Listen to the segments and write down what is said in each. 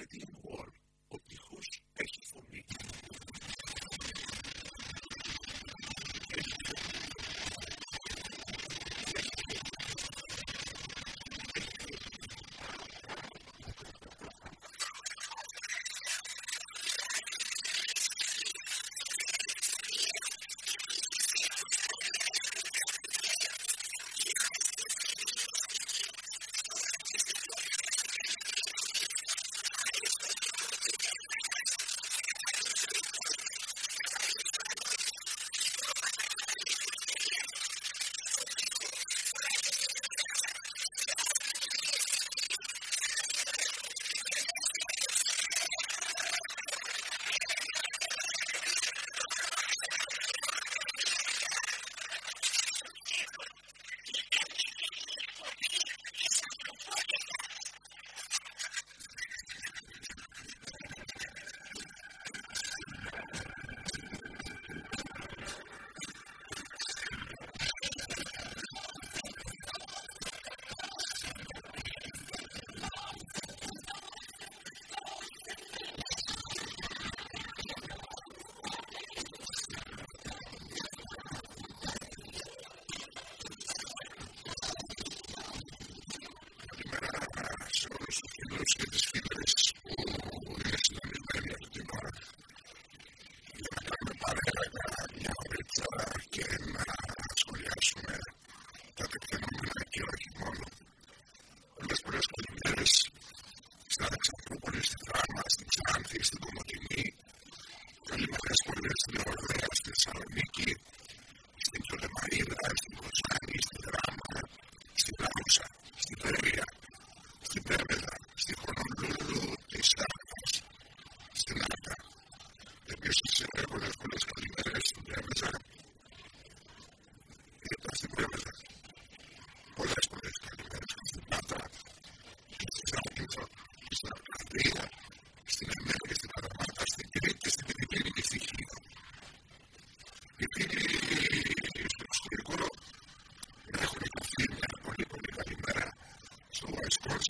que tiene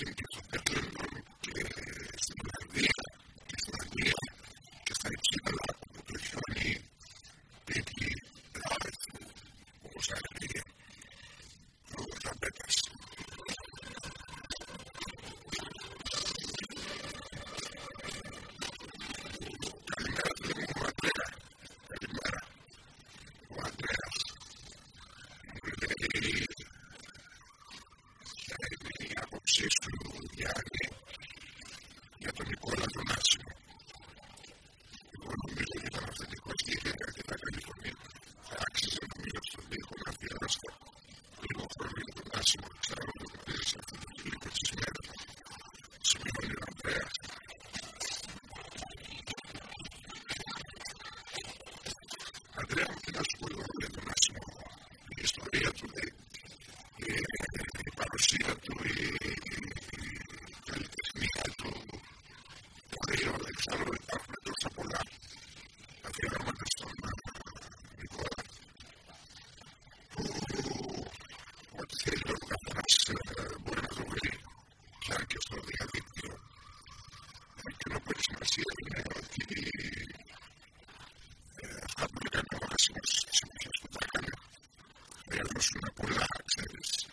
do ιστορία του, η παρουσία του, σου να ξέρεις,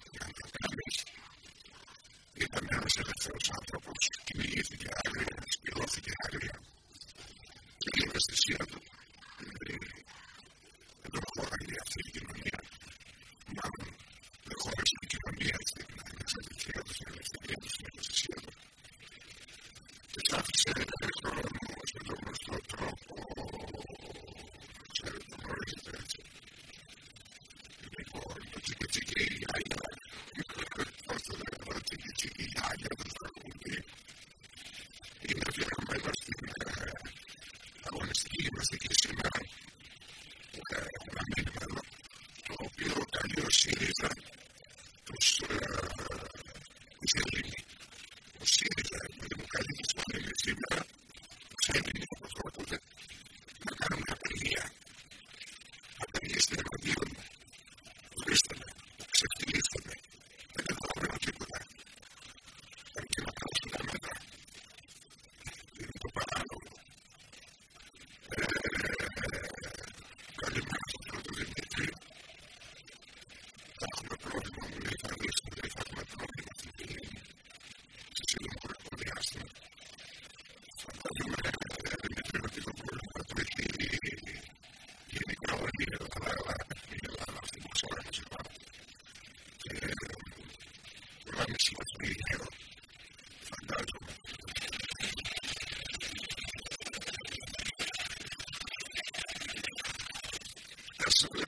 Absolutely.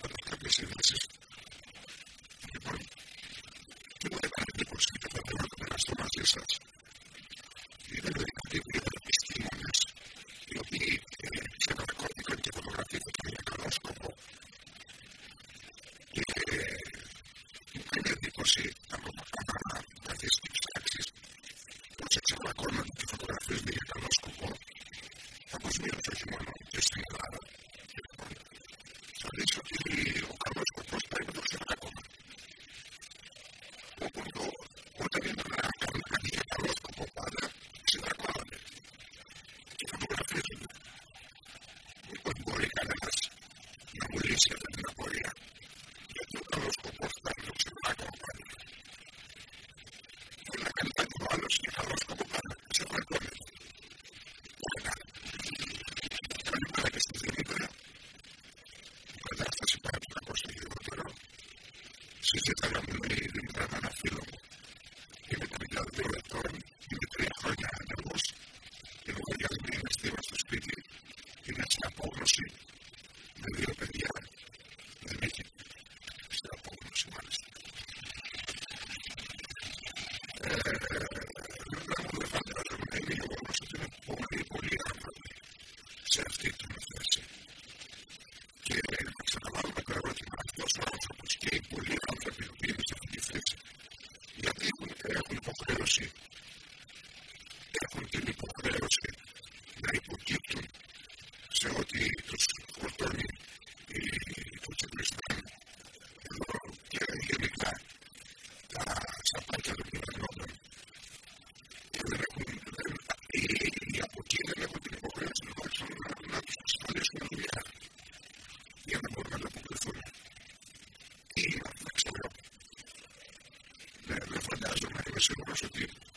все эти программы worship you.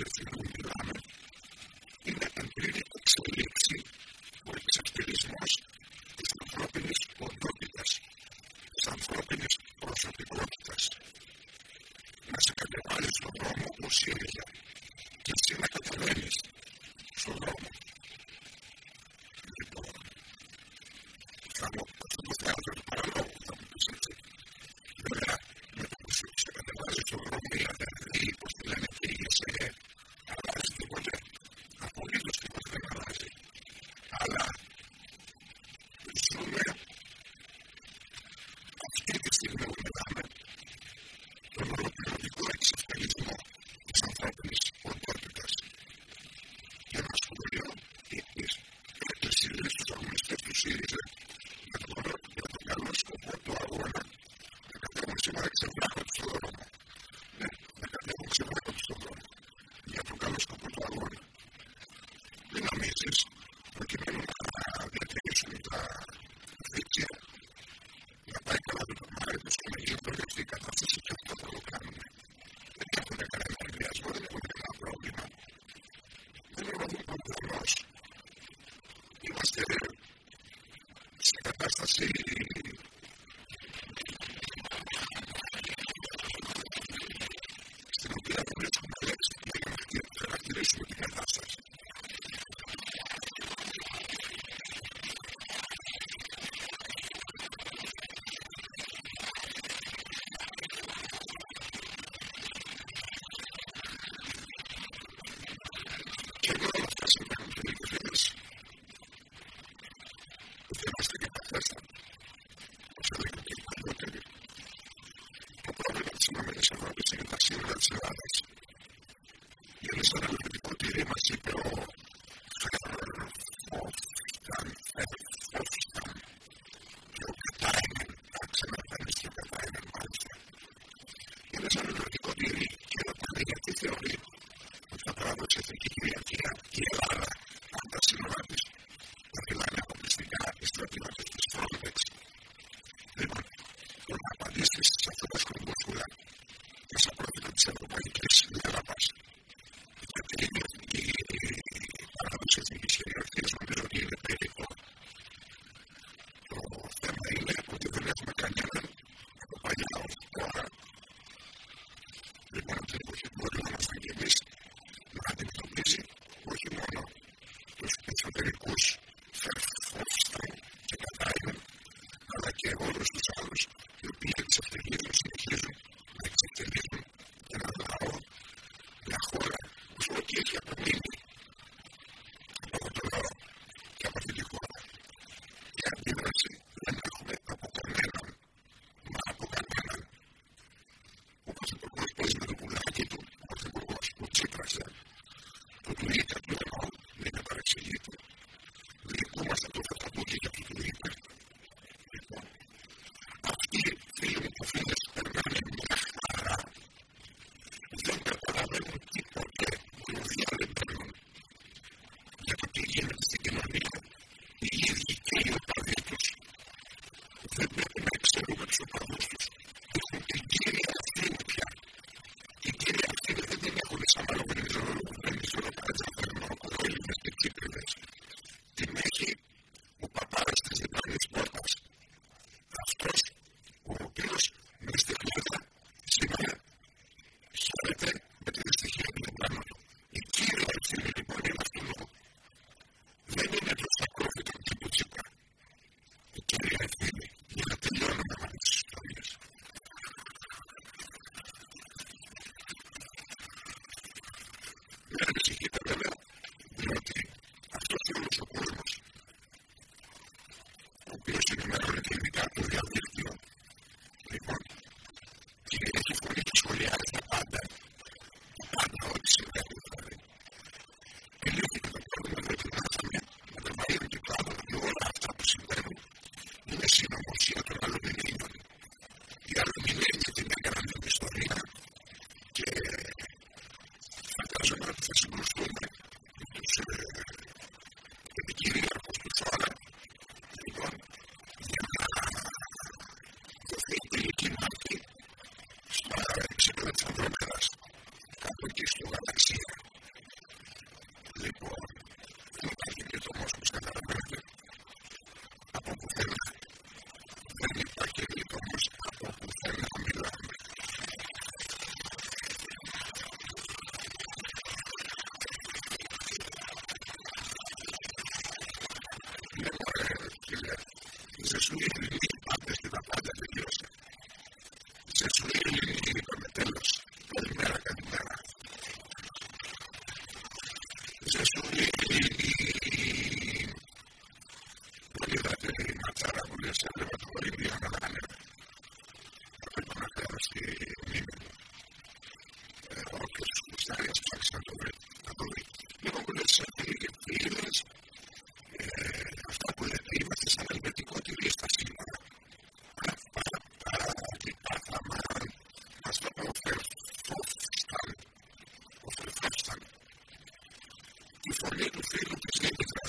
just, for me to feel appreciated.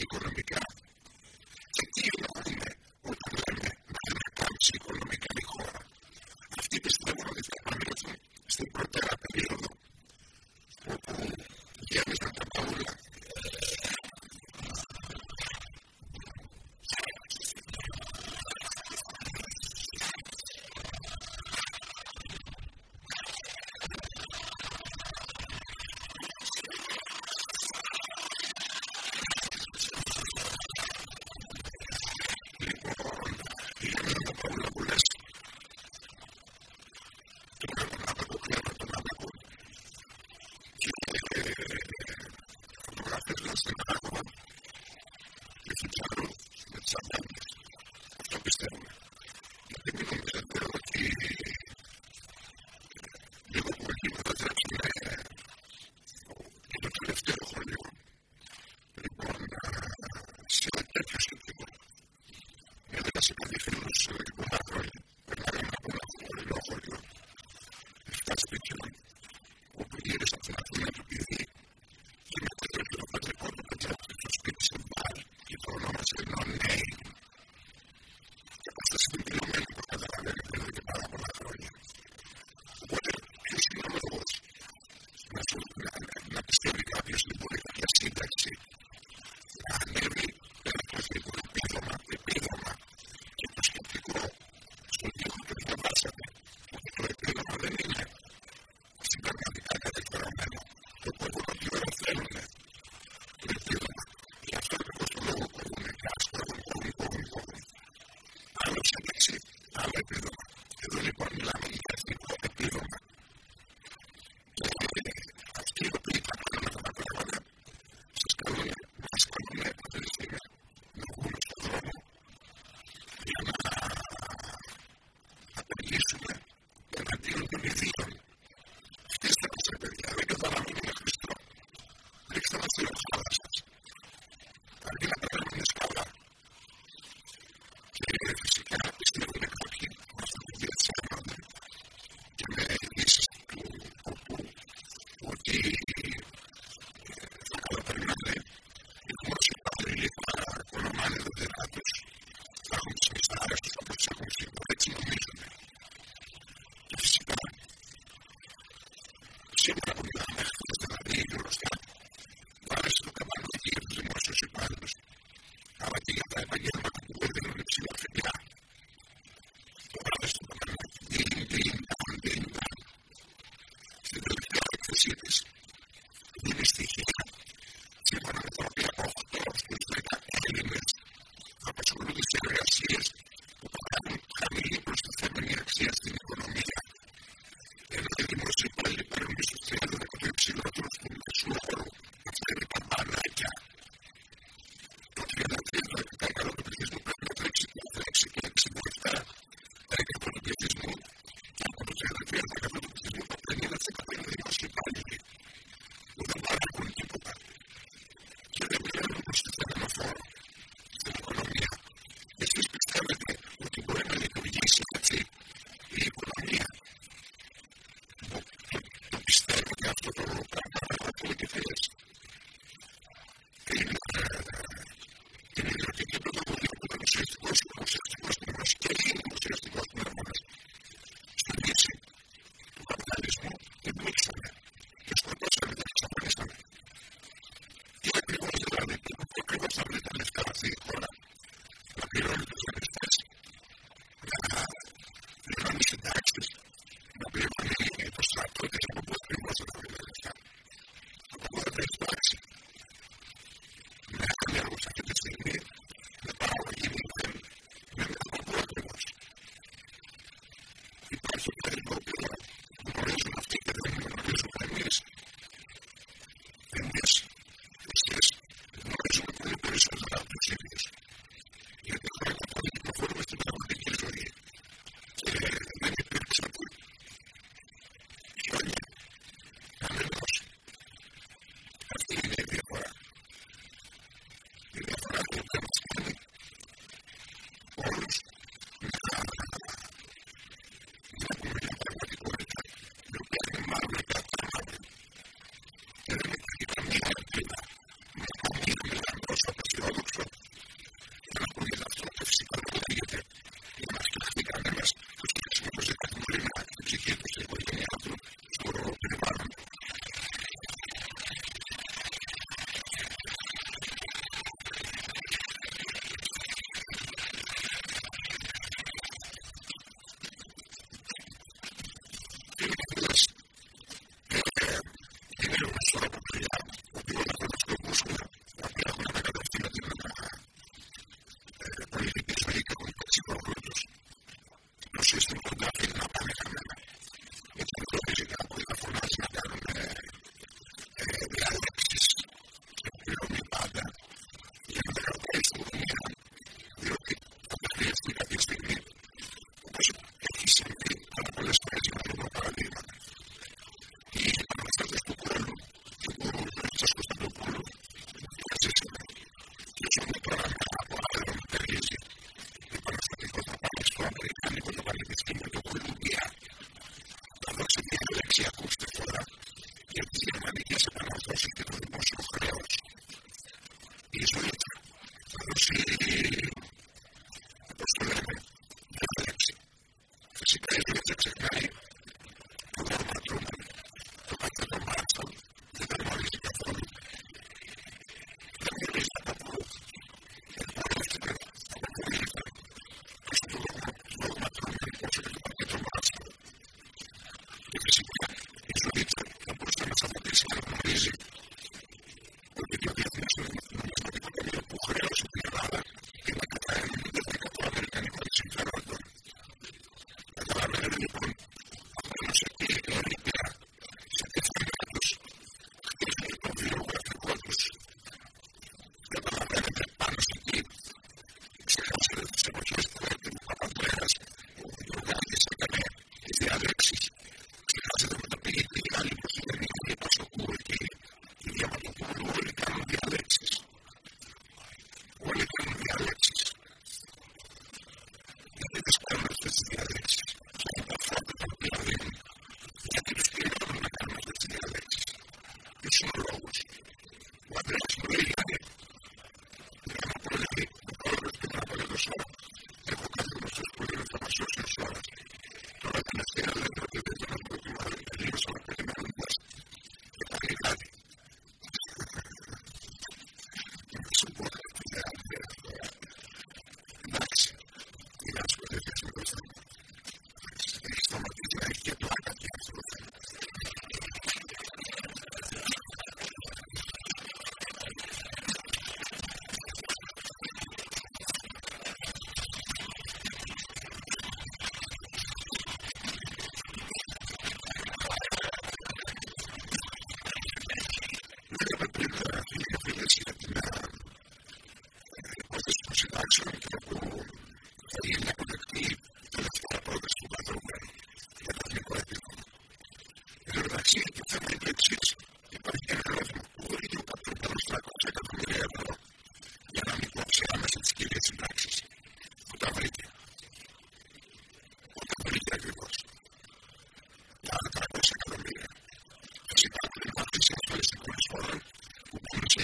México сегодняшнего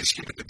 just give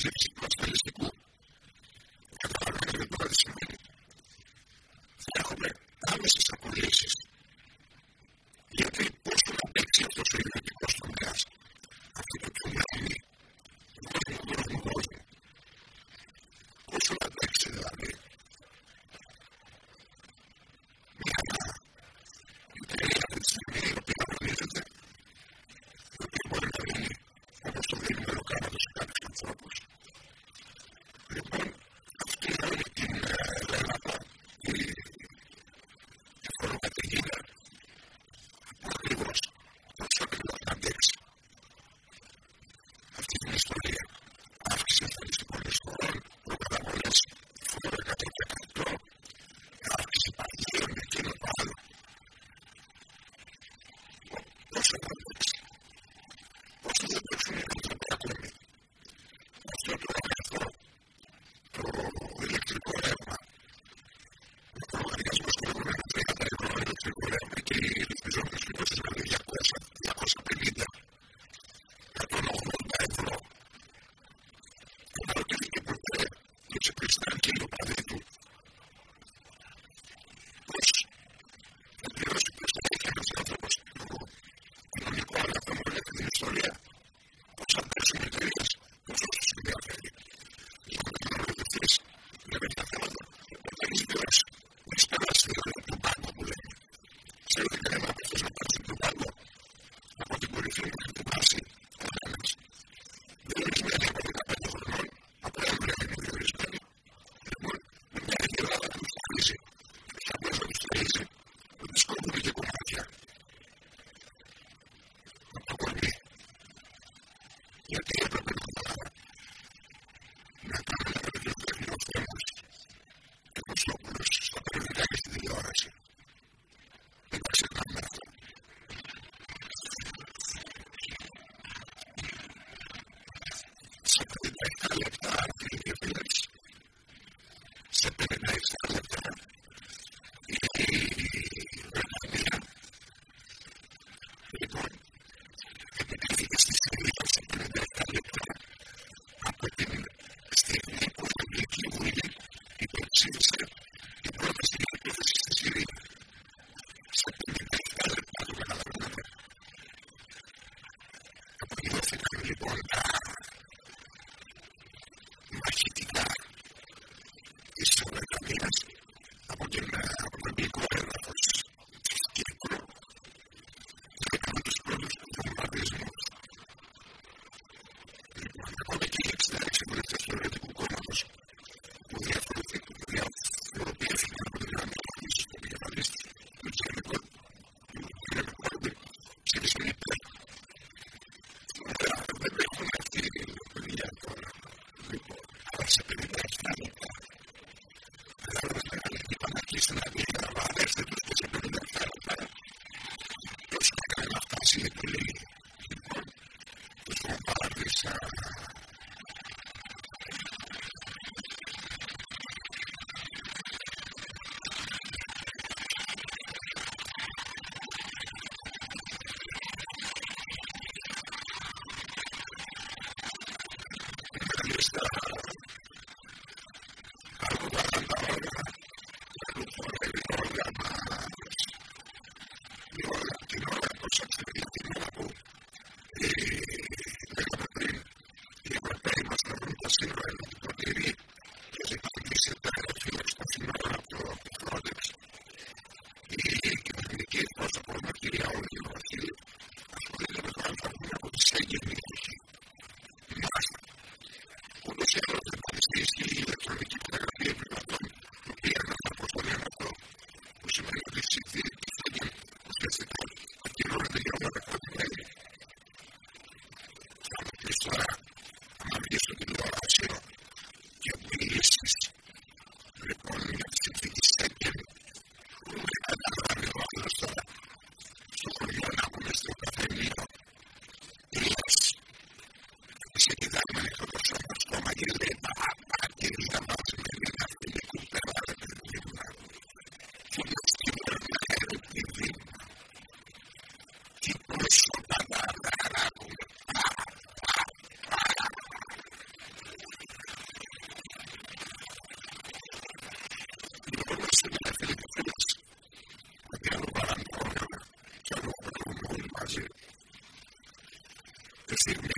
people. in the Όπως είναι το λοιπόν, you. This evening,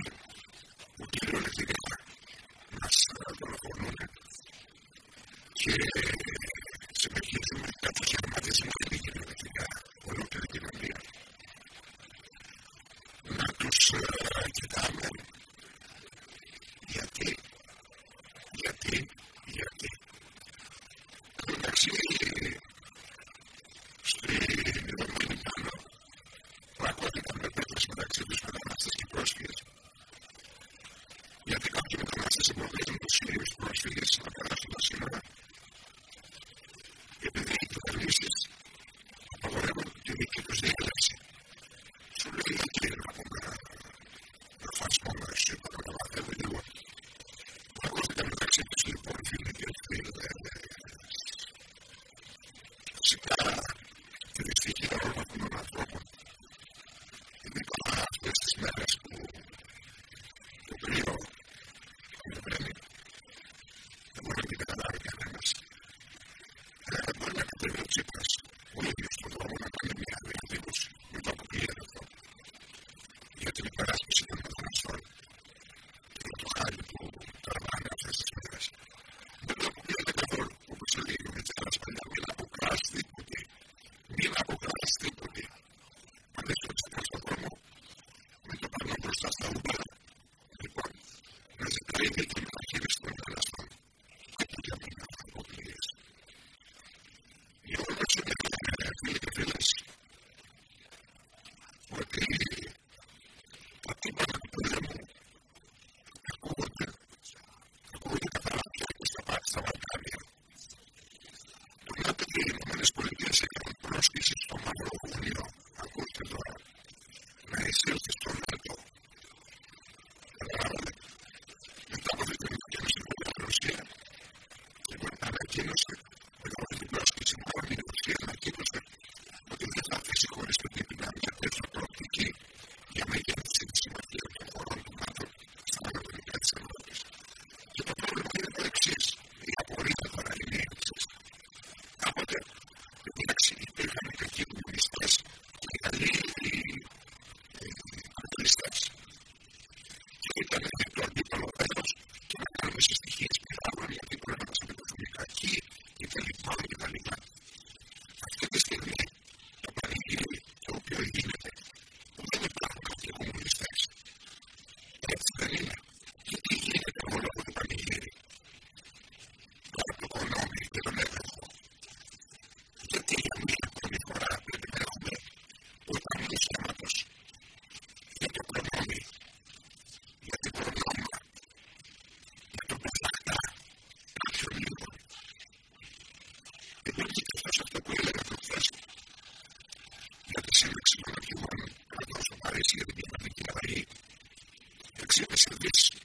this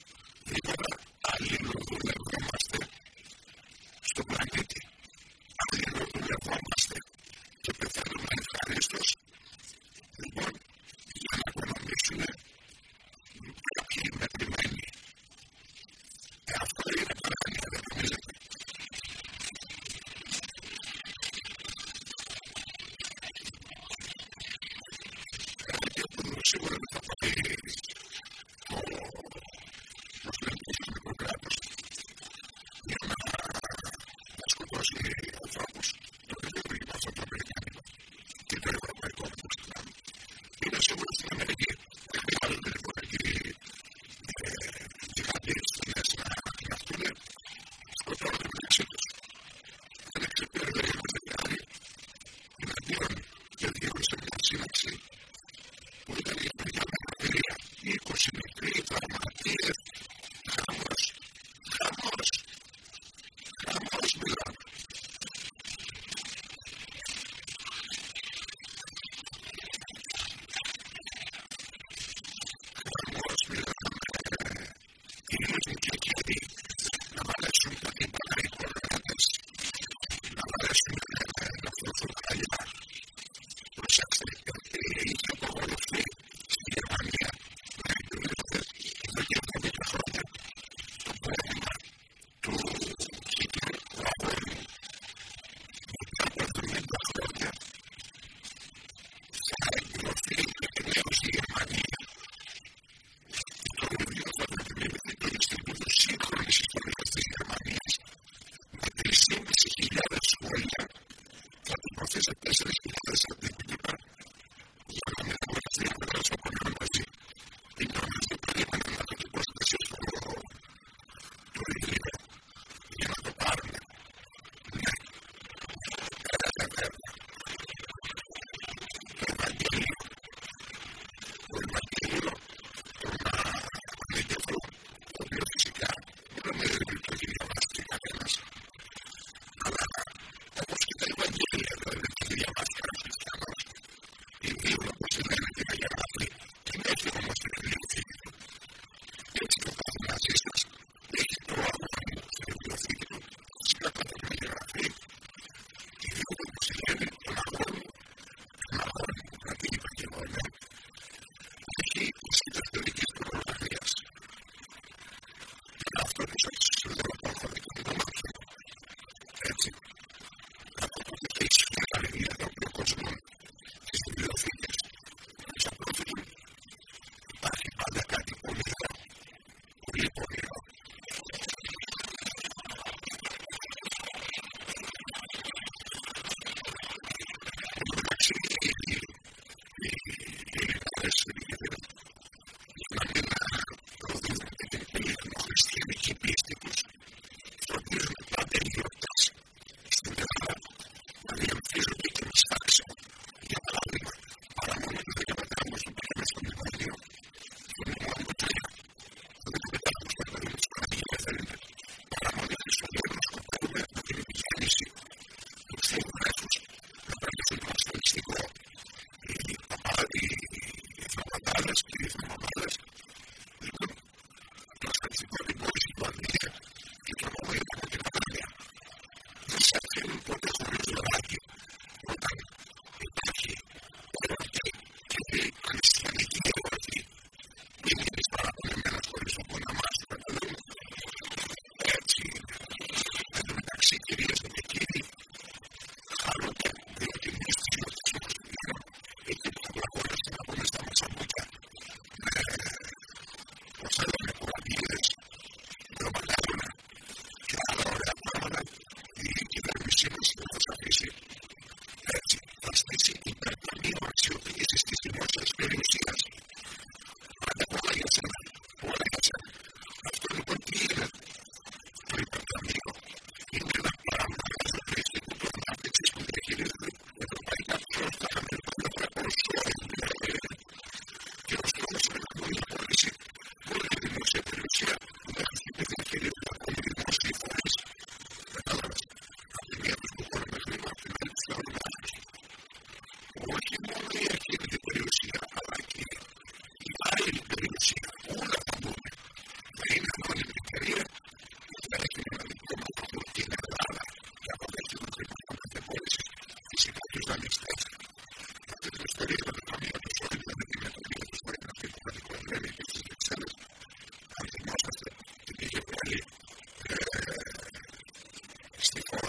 64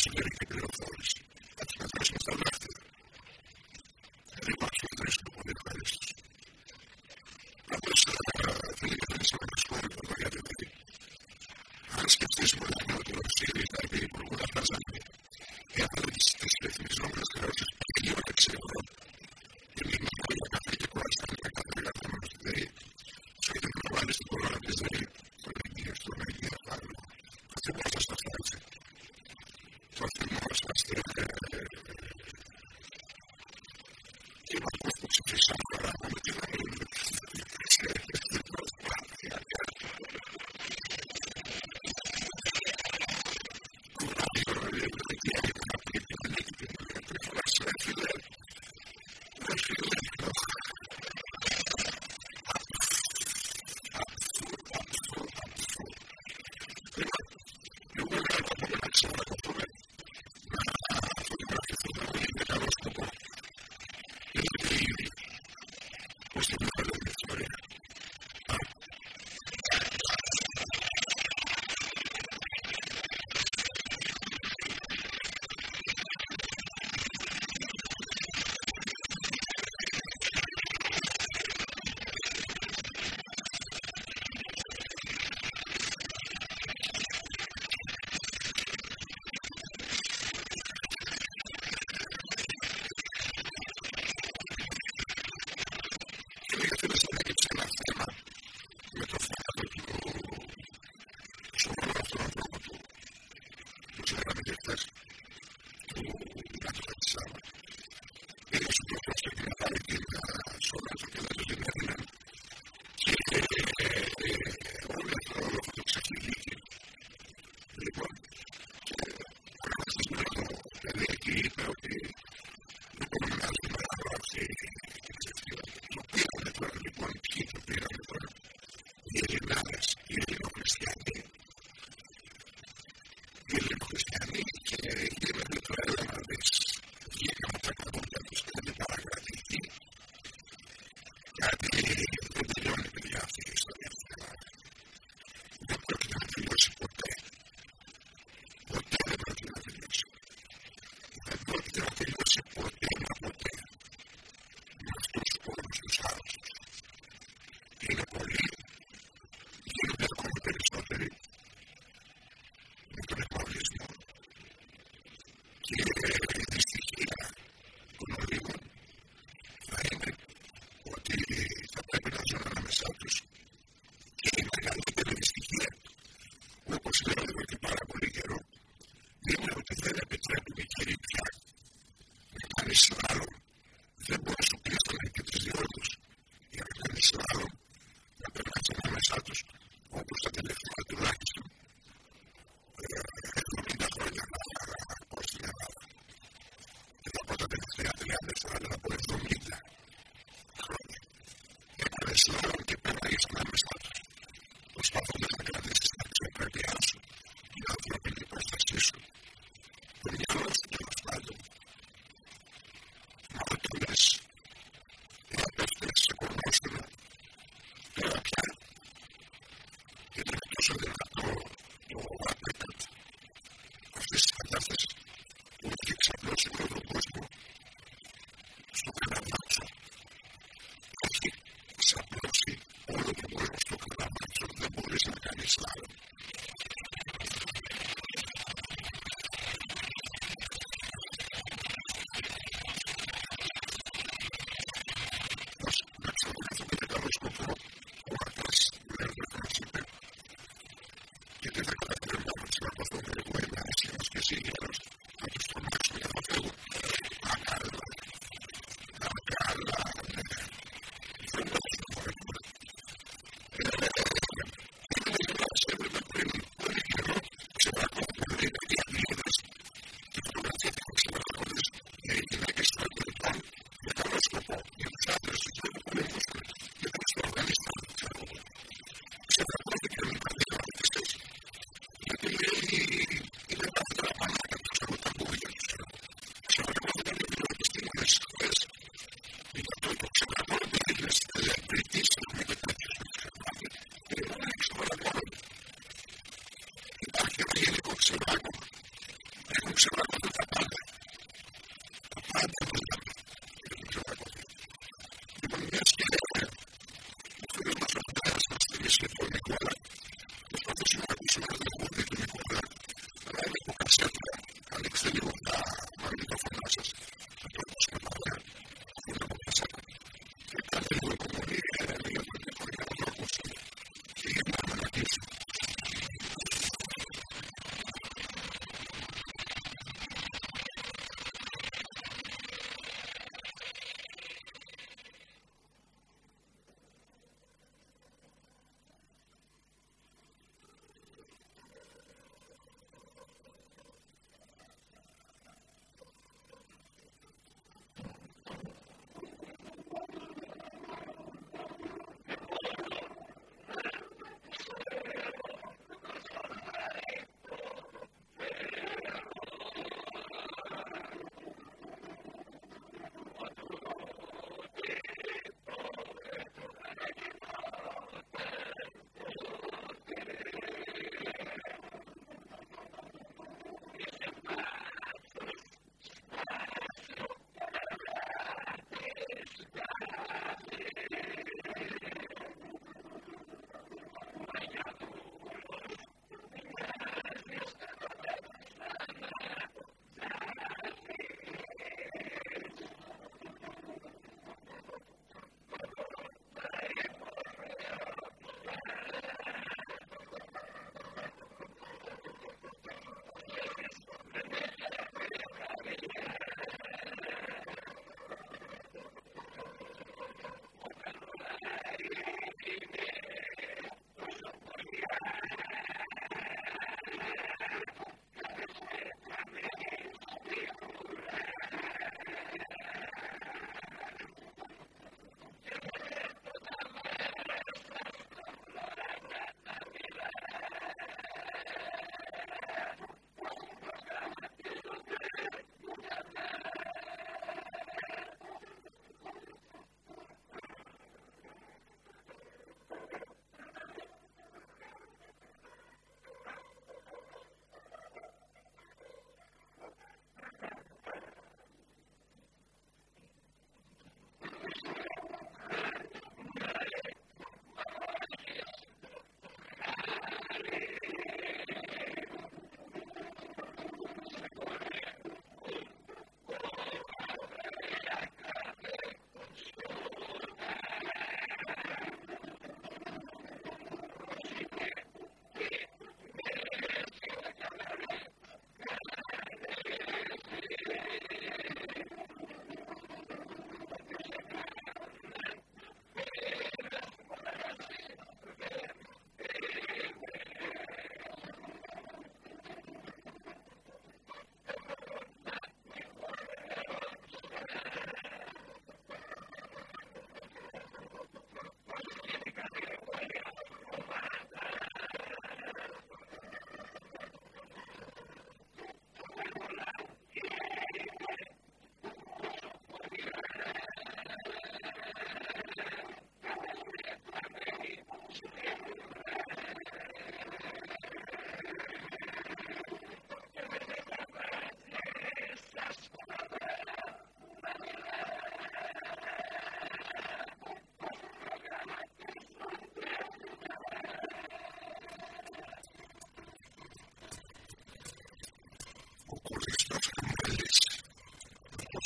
should do anything. Christ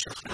Church.